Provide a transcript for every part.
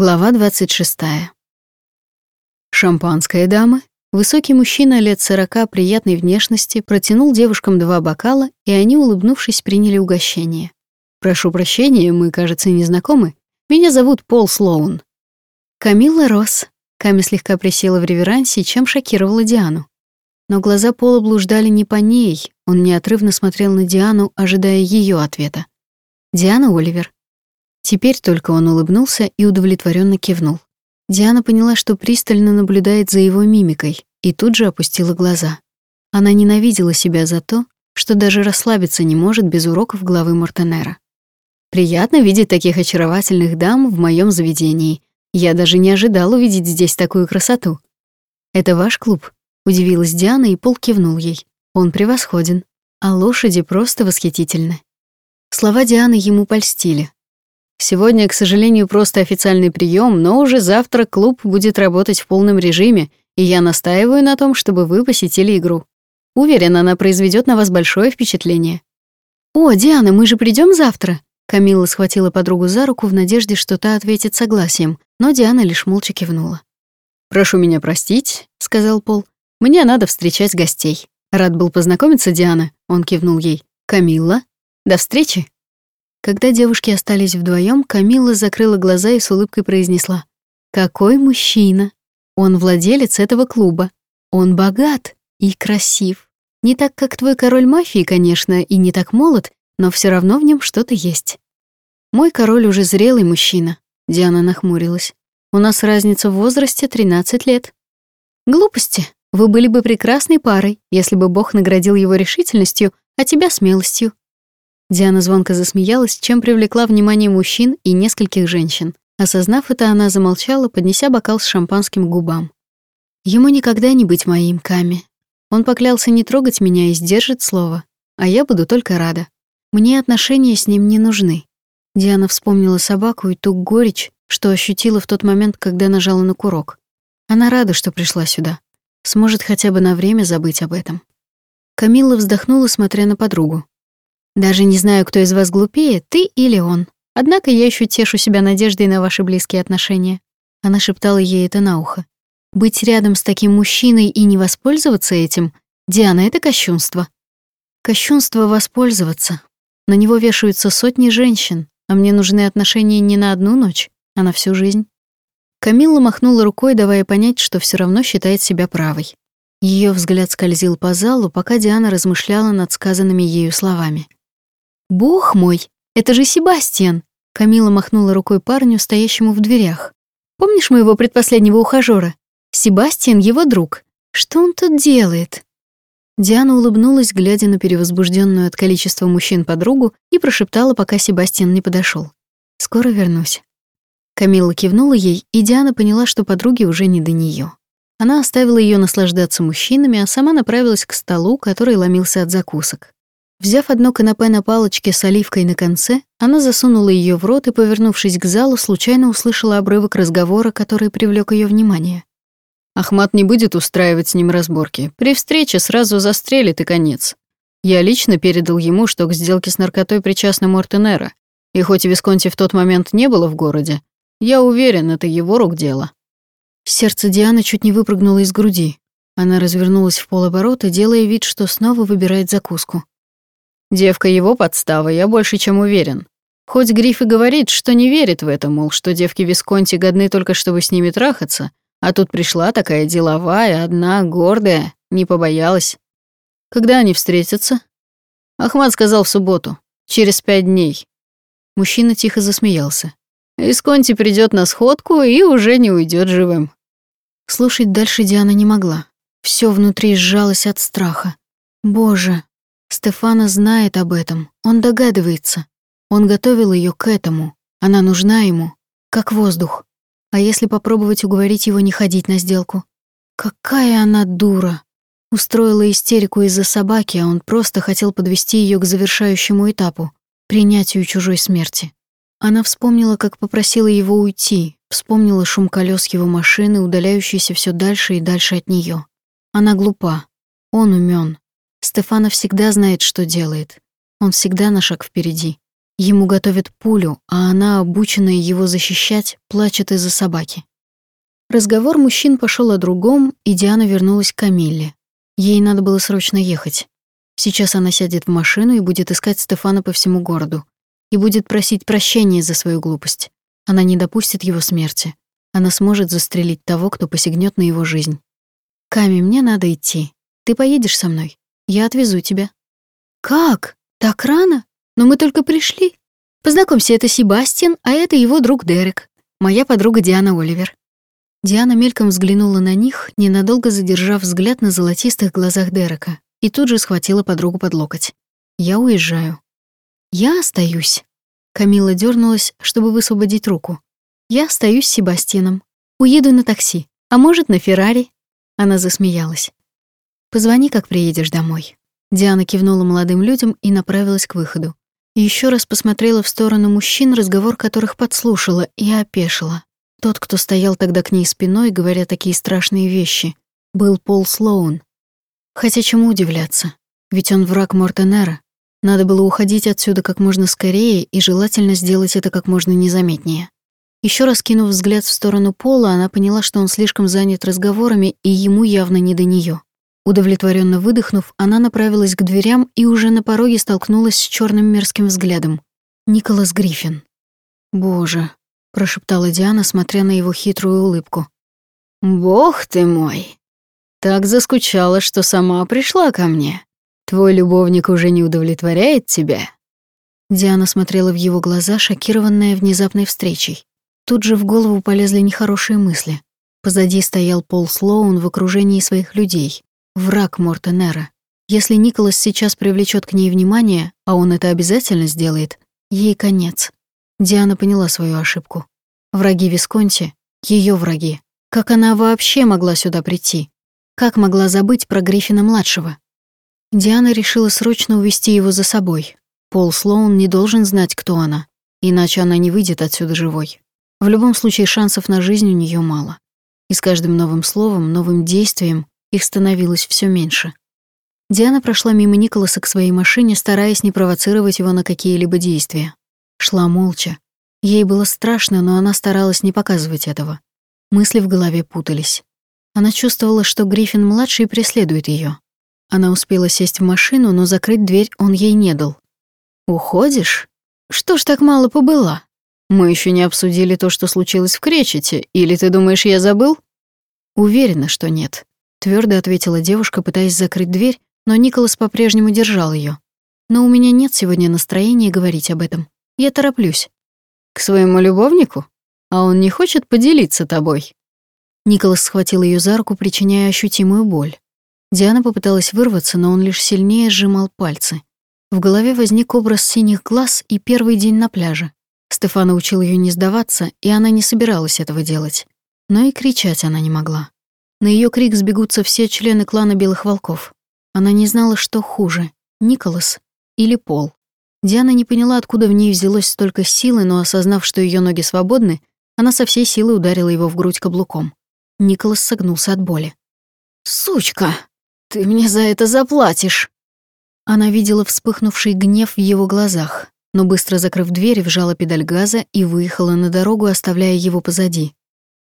Глава 26. Шампанское дамы. Высокий мужчина лет сорока приятной внешности протянул девушкам два бокала, и они, улыбнувшись, приняли угощение. «Прошу прощения, мы, кажется, не знакомы. Меня зовут Пол Слоун». «Камилла Росс». Ками слегка присела в реверансе, чем шокировала Диану. Но глаза Пола блуждали не по ней, он неотрывно смотрел на Диану, ожидая ее ответа. «Диана Оливер». Теперь только он улыбнулся и удовлетворенно кивнул. Диана поняла, что пристально наблюдает за его мимикой, и тут же опустила глаза. Она ненавидела себя за то, что даже расслабиться не может без уроков главы Мортенера. «Приятно видеть таких очаровательных дам в моем заведении. Я даже не ожидал увидеть здесь такую красоту». «Это ваш клуб?» — удивилась Диана, и Пол кивнул ей. «Он превосходен, а лошади просто восхитительны». Слова Дианы ему польстили, Сегодня, к сожалению, просто официальный прием, но уже завтра клуб будет работать в полном режиме, и я настаиваю на том, чтобы вы посетили игру. Уверен, она произведет на вас большое впечатление. О, Диана, мы же придем завтра. Камила схватила подругу за руку в надежде, что та ответит согласием, но Диана лишь молча кивнула. «Прошу меня простить», — сказал Пол. «Мне надо встречать гостей. Рад был познакомиться, Диана», — он кивнул ей. «Камилла, до встречи». Когда девушки остались вдвоем, Камила закрыла глаза и с улыбкой произнесла. «Какой мужчина! Он владелец этого клуба. Он богат и красив. Не так, как твой король мафии, конечно, и не так молод, но все равно в нем что-то есть. Мой король уже зрелый мужчина», — Диана нахмурилась. «У нас разница в возрасте 13 лет». «Глупости. Вы были бы прекрасной парой, если бы Бог наградил его решительностью, а тебя смелостью. Диана звонко засмеялась, чем привлекла внимание мужчин и нескольких женщин. Осознав это, она замолчала, поднеся бокал с шампанским к губам. Ему никогда не быть моим Ками. Он поклялся не трогать меня и сдержит слово, а я буду только рада. Мне отношения с ним не нужны. Диана вспомнила собаку и ту горечь, что ощутила в тот момент, когда нажала на курок. Она рада, что пришла сюда. Сможет хотя бы на время забыть об этом. Камилла вздохнула, смотря на подругу. Даже не знаю, кто из вас глупее, ты или он. Однако я еще тешу себя надеждой на ваши близкие отношения. Она шептала ей это на ухо. Быть рядом с таким мужчиной и не воспользоваться этим, Диана, это кощунство. Кощунство воспользоваться. На него вешаются сотни женщин, а мне нужны отношения не на одну ночь, а на всю жизнь. Камилла махнула рукой, давая понять, что все равно считает себя правой. Ее взгляд скользил по залу, пока Диана размышляла над сказанными ею словами. «Бог мой, это же Себастьян!» Камила махнула рукой парню, стоящему в дверях. «Помнишь моего предпоследнего ухажёра? Себастьян — его друг. Что он тут делает?» Диана улыбнулась, глядя на перевозбужденную от количества мужчин подругу, и прошептала, пока Себастьян не подошел: «Скоро вернусь». Камила кивнула ей, и Диана поняла, что подруге уже не до нее. Она оставила ее наслаждаться мужчинами, а сама направилась к столу, который ломился от закусок. Взяв одно канапе на палочке с оливкой на конце, она засунула ее в рот и, повернувшись к залу, случайно услышала обрывок разговора, который привлек ее внимание. Ахмат не будет устраивать с ним разборки. При встрече сразу застрелит и конец. Я лично передал ему, что к сделке с наркотой причастна Мортенера. И хоть Висконти в тот момент не было в городе, я уверен, это его рук дело. Сердце Дианы чуть не выпрыгнуло из груди. Она развернулась в полоборота, делая вид, что снова выбирает закуску. Девка его подстава, я больше чем уверен. Хоть Гриф и говорит, что не верит в это, мол, что девки Висконти годны только чтобы с ними трахаться, а тут пришла такая деловая, одна, гордая, не побоялась. Когда они встретятся? Ахмад сказал в субботу, через пять дней. Мужчина тихо засмеялся. Висконти придет на сходку и уже не уйдет живым. Слушать дальше Диана не могла. Все внутри сжалось от страха. Боже, Стефана знает об этом, он догадывается. Он готовил ее к этому. Она нужна ему, как воздух. А если попробовать уговорить его не ходить на сделку? Какая она дура! Устроила истерику из-за собаки, а он просто хотел подвести ее к завершающему этапу — принятию чужой смерти. Она вспомнила, как попросила его уйти, вспомнила шум колес его машины, удаляющийся все дальше и дальше от нее. Она глупа, он умен, Стефана всегда знает, что делает. Он всегда на шаг впереди. Ему готовят пулю, а она, обученная его защищать, плачет из-за собаки. Разговор мужчин пошел о другом, и Диана вернулась к Камилле. Ей надо было срочно ехать. Сейчас она сядет в машину и будет искать Стефана по всему городу. И будет просить прощения за свою глупость. Она не допустит его смерти. Она сможет застрелить того, кто посягнет на его жизнь. «Ками, мне надо идти. Ты поедешь со мной? Я отвезу тебя». «Как? Так рано? Но мы только пришли. Познакомься, это Себастьян, а это его друг Дерек. Моя подруга Диана Оливер. Диана мельком взглянула на них, ненадолго задержав взгляд на золотистых глазах Дерека, и тут же схватила подругу под локоть. «Я уезжаю». «Я остаюсь». Камила дернулась, чтобы высвободить руку. «Я остаюсь с Себастьяном. Уеду на такси, а может, на Феррари». Она засмеялась. «Позвони, как приедешь домой». Диана кивнула молодым людям и направилась к выходу. Еще раз посмотрела в сторону мужчин, разговор которых подслушала, и опешила. Тот, кто стоял тогда к ней спиной, говоря такие страшные вещи, был Пол Слоун. Хотя чему удивляться? Ведь он враг Мортенера. Надо было уходить отсюда как можно скорее и желательно сделать это как можно незаметнее. Еще раз кинув взгляд в сторону Пола, она поняла, что он слишком занят разговорами, и ему явно не до нее. Удовлетворенно выдохнув, она направилась к дверям и уже на пороге столкнулась с черным мерзким взглядом. Николас Гриффин. Боже, прошептала Диана, смотря на его хитрую улыбку. «Бог ты мой! Так заскучала, что сама пришла ко мне. Твой любовник уже не удовлетворяет тебя?» Диана смотрела в его глаза, шокированная внезапной встречей. Тут же в голову полезли нехорошие мысли. Позади стоял Пол Слоун в окружении своих людей. Враг Мортенера. Если Николас сейчас привлечет к ней внимание, а он это обязательно сделает, ей конец. Диана поняла свою ошибку. Враги Висконти — ее враги. Как она вообще могла сюда прийти? Как могла забыть про Гриффина-младшего? Диана решила срочно увести его за собой. Пол Слоун не должен знать, кто она, иначе она не выйдет отсюда живой. В любом случае шансов на жизнь у нее мало. И с каждым новым словом, новым действием их становилось все меньше. Диана прошла мимо Николаса к своей машине, стараясь не провоцировать его на какие-либо действия. Шла молча. Ей было страшно, но она старалась не показывать этого. Мысли в голове путались. Она чувствовала, что Гриффин-младший преследует ее. Она успела сесть в машину, но закрыть дверь он ей не дал. «Уходишь? Что ж так мало побыла? Мы еще не обсудили то, что случилось в Кречете, или ты думаешь, я забыл?» «Уверена, что нет», — твердо ответила девушка, пытаясь закрыть дверь, но Николас по-прежнему держал ее. «Но у меня нет сегодня настроения говорить об этом. Я тороплюсь. К своему любовнику? А он не хочет поделиться тобой? Николас схватил ее за руку, причиняя ощутимую боль. Диана попыталась вырваться, но он лишь сильнее сжимал пальцы. В голове возник образ синих глаз и первый день на пляже. Стефана учил ее не сдаваться, и она не собиралась этого делать. Но и кричать она не могла. На ее крик сбегутся все члены клана Белых Волков. Она не знала, что хуже — Николас или Пол. Диана не поняла, откуда в ней взялось столько силы, но осознав, что ее ноги свободны, она со всей силы ударила его в грудь каблуком. Николас согнулся от боли. «Сучка, ты мне за это заплатишь!» Она видела вспыхнувший гнев в его глазах, но быстро закрыв дверь, вжала педаль газа и выехала на дорогу, оставляя его позади.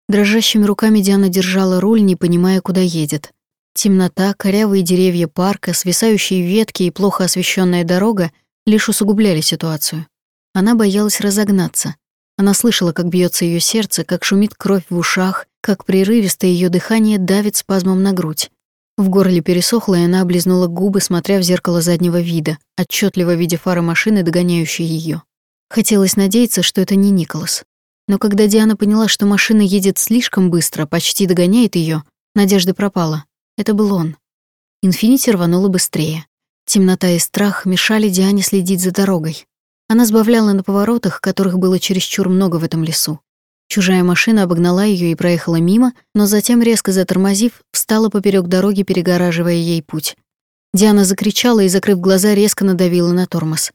Дрожащими руками Диана держала руль, не понимая, куда едет. Темнота, корявые деревья парка, свисающие ветки и плохо освещенная дорога лишь усугубляли ситуацию. Она боялась разогнаться. Она слышала, как бьется ее сердце, как шумит кровь в ушах, как прерывисто ее дыхание давит спазмом на грудь. В горле пересохло, и она облизнула губы, смотря в зеркало заднего вида, отчетливо видя фары машины, догоняющей ее. Хотелось надеяться, что это не Николас. Но когда Диана поняла, что машина едет слишком быстро, почти догоняет ее, надежда пропала. Это был он. Инфинити рванула быстрее. Темнота и страх мешали Диане следить за дорогой. Она сбавляла на поворотах, которых было чересчур много в этом лесу. Чужая машина обогнала ее и проехала мимо, но затем, резко затормозив, встала поперек дороги, перегораживая ей путь. Диана закричала и, закрыв глаза, резко надавила на тормоз.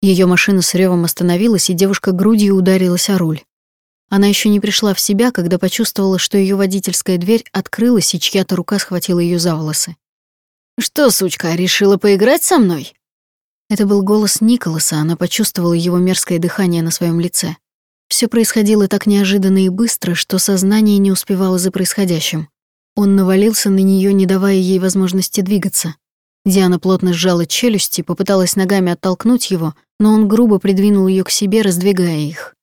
Ее машина с ревом остановилась, и девушка грудью ударилась о руль. Она еще не пришла в себя, когда почувствовала, что ее водительская дверь открылась, и чья-то рука схватила ее за волосы. «Что, сучка, решила поиграть со мной?» Это был голос Николаса, она почувствовала его мерзкое дыхание на своем лице. Все происходило так неожиданно и быстро, что сознание не успевало за происходящим. Он навалился на нее, не давая ей возможности двигаться. Диана плотно сжала челюсти, попыталась ногами оттолкнуть его, но он грубо придвинул ее к себе, раздвигая их.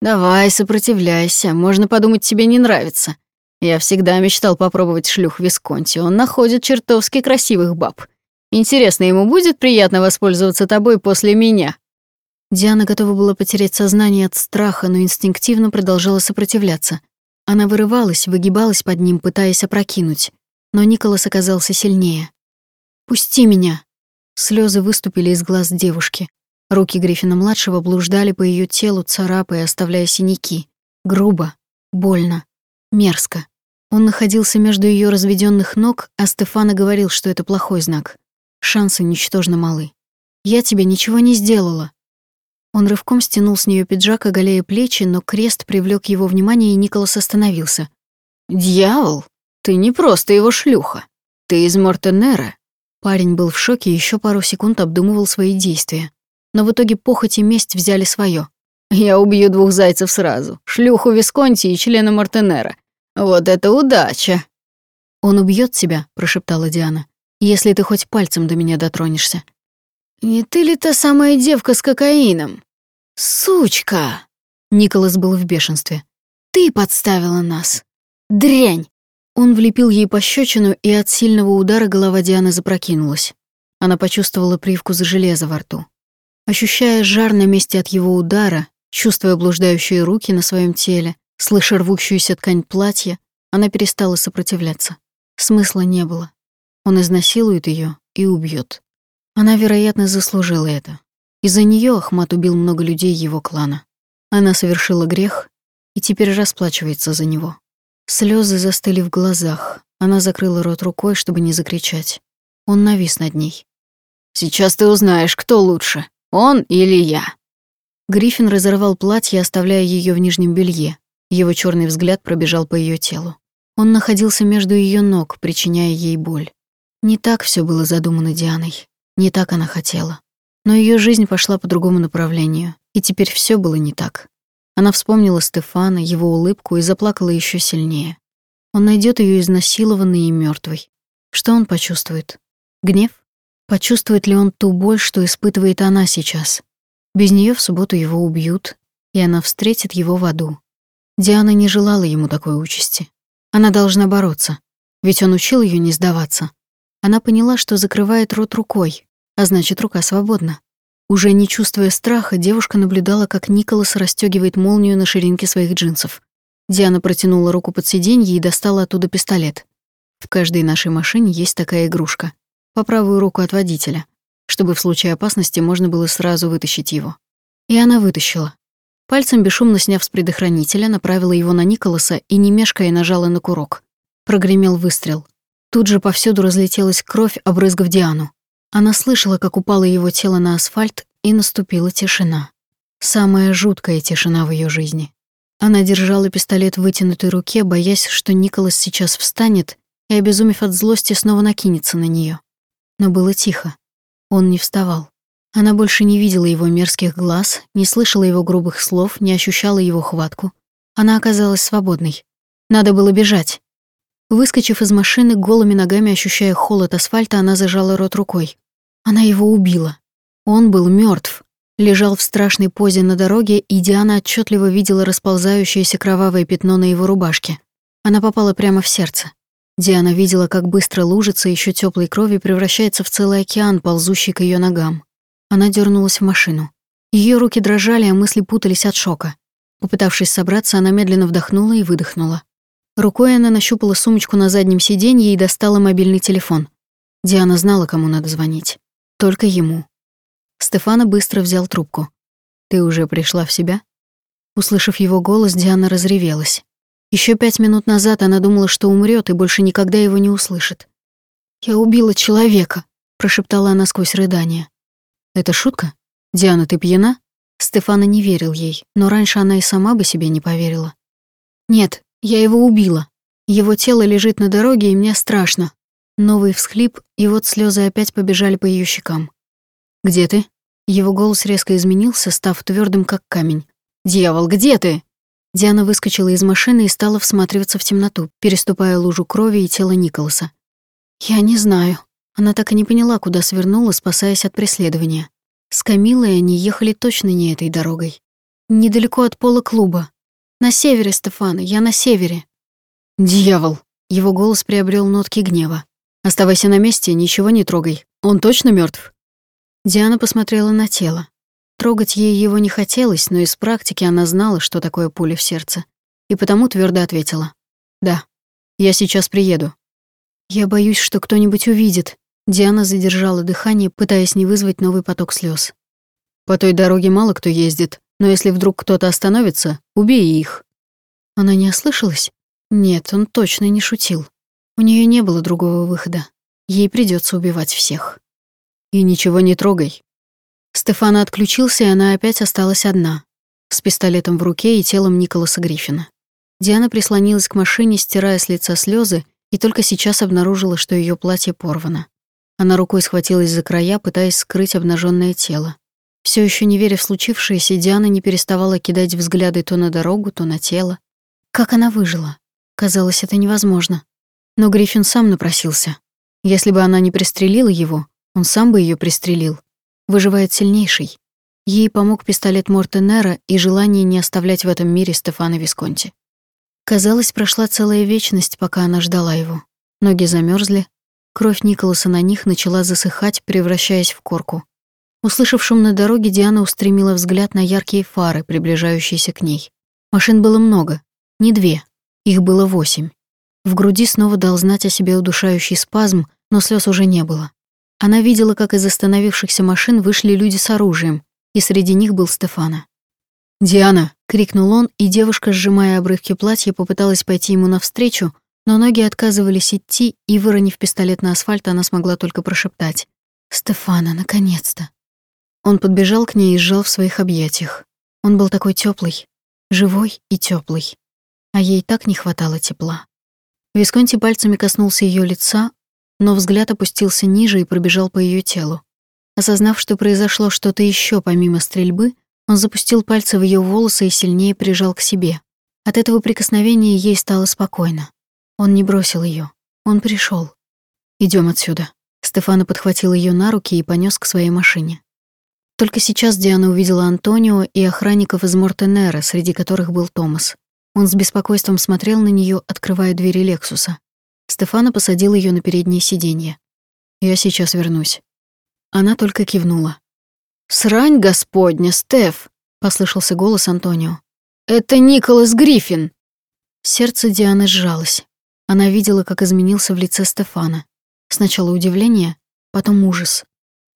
«Давай, сопротивляйся, можно подумать, тебе не нравится. Я всегда мечтал попробовать шлюх Висконти, он находит чертовски красивых баб. Интересно, ему будет приятно воспользоваться тобой после меня?» Диана готова была потерять сознание от страха, но инстинктивно продолжала сопротивляться. Она вырывалась, выгибалась под ним, пытаясь опрокинуть. Но Николас оказался сильнее. «Пусти меня!» Слезы выступили из глаз девушки. Руки Гриффина-младшего блуждали по ее телу, царапая, оставляя синяки. Грубо, больно, мерзко. Он находился между ее разведенных ног, а Стефана говорил, что это плохой знак. Шансы ничтожно малы. «Я тебе ничего не сделала», он рывком стянул с нее пиджак, оголяя плечи, но крест привлек его внимание, и Николас остановился. «Дьявол! Ты не просто его шлюха. Ты из Мортенера». Парень был в шоке и еще пару секунд обдумывал свои действия. Но в итоге похоть и месть взяли свое. «Я убью двух зайцев сразу. Шлюху Висконти и члена Мортенера. Вот это удача!» «Он убьет тебя», — прошептала Диана, «если ты хоть пальцем до меня дотронешься. «Не ты ли та самая девка с кокаином?» «Сучка!» Николас был в бешенстве. «Ты подставила нас! Дрянь!» Он влепил ей пощечину, и от сильного удара голова Дианы запрокинулась. Она почувствовала привкус железа во рту. Ощущая жар на месте от его удара, чувствуя блуждающие руки на своем теле, слыша рвущуюся ткань платья, она перестала сопротивляться. Смысла не было. Он изнасилует ее и убьет. Она, вероятно, заслужила это. Из-за нее Ахмат убил много людей его клана. Она совершила грех и теперь расплачивается за него. Слезы застыли в глазах. Она закрыла рот рукой, чтобы не закричать. Он навис над ней. «Сейчас ты узнаешь, кто лучше, он или я». Гриффин разорвал платье, оставляя ее в нижнем белье. Его черный взгляд пробежал по ее телу. Он находился между ее ног, причиняя ей боль. Не так все было задумано Дианой. Не так она хотела. Но ее жизнь пошла по другому направлению, и теперь все было не так. Она вспомнила Стефана, его улыбку и заплакала еще сильнее. Он найдет ее изнасилованной и мертвой. Что он почувствует? Гнев? Почувствует ли он ту боль, что испытывает она сейчас? Без нее в субботу его убьют, и она встретит его в аду. Диана не желала ему такой участи. Она должна бороться, ведь он учил ее не сдаваться. Она поняла, что закрывает рот рукой, а значит, рука свободна. Уже не чувствуя страха, девушка наблюдала, как Николас расстёгивает молнию на ширинке своих джинсов. Диана протянула руку под сиденье и достала оттуда пистолет. В каждой нашей машине есть такая игрушка. По правую руку от водителя, чтобы в случае опасности можно было сразу вытащить его. И она вытащила. Пальцем бесшумно сняв с предохранителя, направила его на Николаса и, не мешкая, нажала на курок. Прогремел выстрел. Тут же повсюду разлетелась кровь, обрызгав Диану. Она слышала, как упало его тело на асфальт, и наступила тишина. Самая жуткая тишина в ее жизни. Она держала пистолет в вытянутой руке, боясь, что Николас сейчас встанет и, обезумев от злости, снова накинется на нее. Но было тихо. Он не вставал. Она больше не видела его мерзких глаз, не слышала его грубых слов, не ощущала его хватку. Она оказалась свободной. Надо было бежать. Выскочив из машины, голыми ногами ощущая холод асфальта, она зажала рот рукой. Она его убила. Он был мертв, лежал в страшной позе на дороге, и Диана отчетливо видела расползающееся кровавое пятно на его рубашке. Она попала прямо в сердце. Диана видела, как быстро лужица еще теплой крови превращается в целый океан, ползущий к ее ногам. Она дернулась в машину. Ее руки дрожали, а мысли путались от шока. Попытавшись собраться, она медленно вдохнула и выдохнула. Рукой она нащупала сумочку на заднем сиденье и достала мобильный телефон. Диана знала, кому надо звонить. Только ему. Стефана быстро взял трубку. «Ты уже пришла в себя?» Услышав его голос, Диана разревелась. Еще пять минут назад она думала, что умрет и больше никогда его не услышит. «Я убила человека», — прошептала она сквозь рыдание. «Это шутка? Диана, ты пьяна?» Стефана не верил ей, но раньше она и сама бы себе не поверила. «Нет, я его убила. Его тело лежит на дороге, и мне страшно. Новый всхлип, и вот слезы опять побежали по ее щекам. «Где ты?» Его голос резко изменился, став твердым, как камень. «Дьявол, где ты?» Диана выскочила из машины и стала всматриваться в темноту, переступая лужу крови и тело Николаса. «Я не знаю». Она так и не поняла, куда свернула, спасаясь от преследования. С Камилой они ехали точно не этой дорогой. Недалеко от пола клуба. На севере, Стефана, я на севере. «Дьявол!» Его голос приобрел нотки гнева. «Оставайся на месте, ничего не трогай. Он точно мертв. Диана посмотрела на тело. Трогать ей его не хотелось, но из практики она знала, что такое пуля в сердце, и потому твердо ответила. «Да, я сейчас приеду». «Я боюсь, что кто-нибудь увидит». Диана задержала дыхание, пытаясь не вызвать новый поток слез. «По той дороге мало кто ездит, но если вдруг кто-то остановится, убей их». Она не ослышалась? Нет, он точно не шутил. У нее не было другого выхода. Ей придется убивать всех. И ничего не трогай. Стефана отключился, и она опять осталась одна, с пистолетом в руке и телом Николаса Гриффина. Диана прислонилась к машине, стирая с лица слезы, и только сейчас обнаружила, что ее платье порвано. Она рукой схватилась за края, пытаясь скрыть обнаженное тело. Все еще не веря в случившееся, Диана не переставала кидать взгляды то на дорогу, то на тело. Как она выжила? Казалось, это невозможно. Но Гриффин сам напросился. Если бы она не пристрелила его, он сам бы ее пристрелил. Выживает сильнейший. Ей помог пистолет Мортенера и желание не оставлять в этом мире Стефана Висконти. Казалось, прошла целая вечность, пока она ждала его. Ноги замерзли, кровь Николаса на них начала засыхать, превращаясь в корку. Услышав шум на дороге, Диана устремила взгляд на яркие фары, приближающиеся к ней. Машин было много, не две, их было восемь. В груди снова дал знать о себе удушающий спазм, но слез уже не было. Она видела, как из остановившихся машин вышли люди с оружием, и среди них был Стефана. «Диана!» — крикнул он, и девушка, сжимая обрывки платья, попыталась пойти ему навстречу, но ноги отказывались идти, и, выронив пистолет на асфальт, она смогла только прошептать. «Стефана, наконец-то!» Он подбежал к ней и сжал в своих объятиях. Он был такой теплый, живой и теплый, а ей так не хватало тепла. Висконти пальцами коснулся ее лица, но взгляд опустился ниже и пробежал по ее телу. Осознав, что произошло что-то еще помимо стрельбы, он запустил пальцы в ее волосы и сильнее прижал к себе. От этого прикосновения ей стало спокойно. Он не бросил ее. Он пришел. Идем отсюда. Стефана подхватил ее на руки и понес к своей машине. Только сейчас Диана увидела Антонио и охранников из Мортенера, среди которых был Томас. Он с беспокойством смотрел на нее, открывая двери Лексуса. Стефана посадил ее на переднее сиденье. «Я сейчас вернусь». Она только кивнула. «Срань господня, Стеф!» — послышался голос Антонио. «Это Николас Гриффин!» Сердце Дианы сжалось. Она видела, как изменился в лице Стефана. Сначала удивление, потом ужас.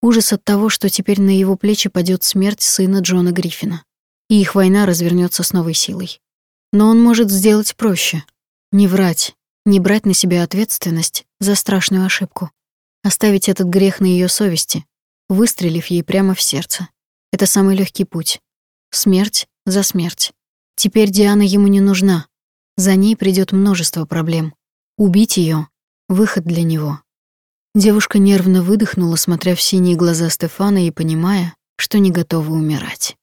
Ужас от того, что теперь на его плечи падет смерть сына Джона Гриффина. И их война развернется с новой силой. Но он может сделать проще. Не врать, не брать на себя ответственность за страшную ошибку. Оставить этот грех на ее совести, выстрелив ей прямо в сердце. Это самый легкий путь. Смерть за смерть. Теперь Диана ему не нужна. За ней придет множество проблем. Убить ее выход для него. Девушка нервно выдохнула, смотря в синие глаза Стефана и понимая, что не готова умирать.